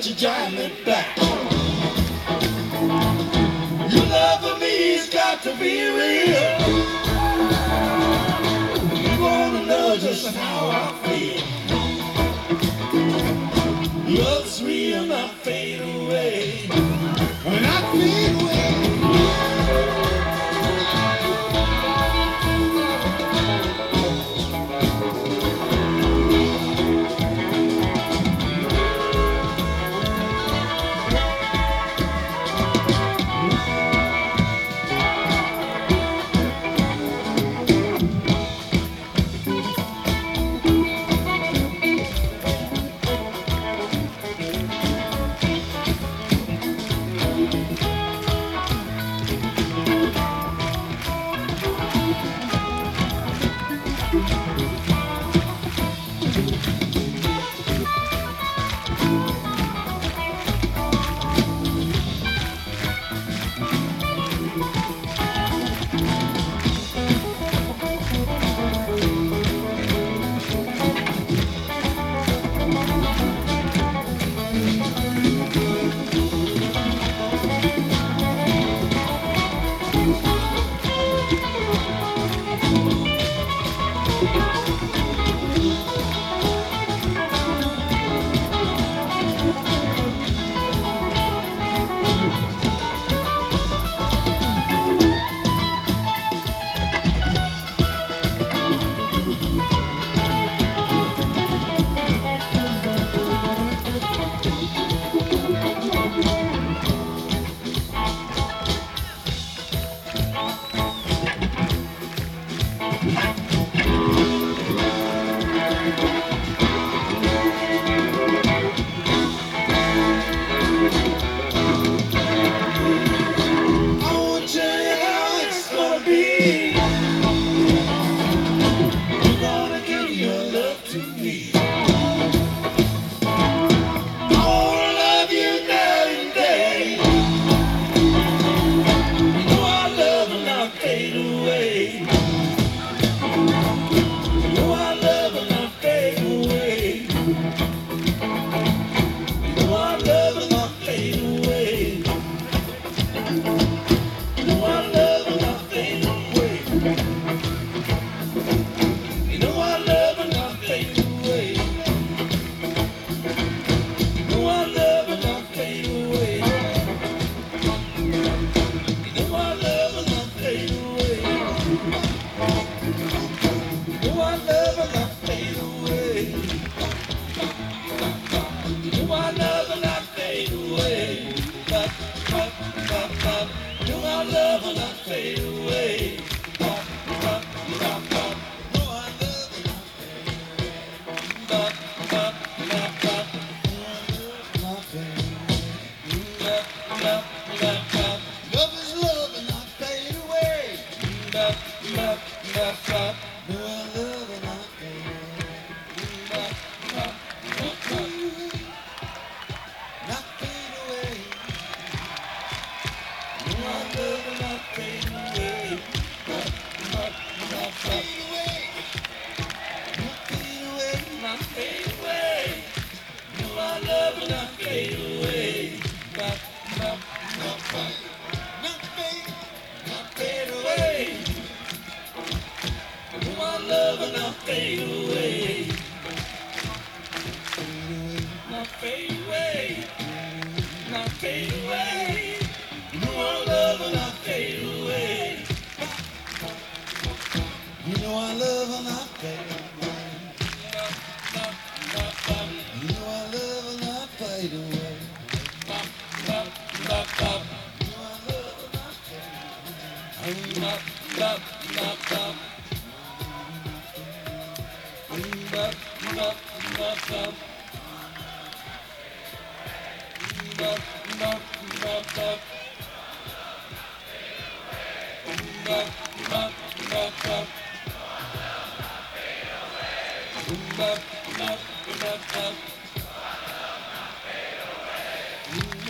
but you drive me back. Your love for me's got to be real. You wanna know just how I feel.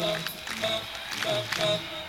Bum, bum, bum, bum.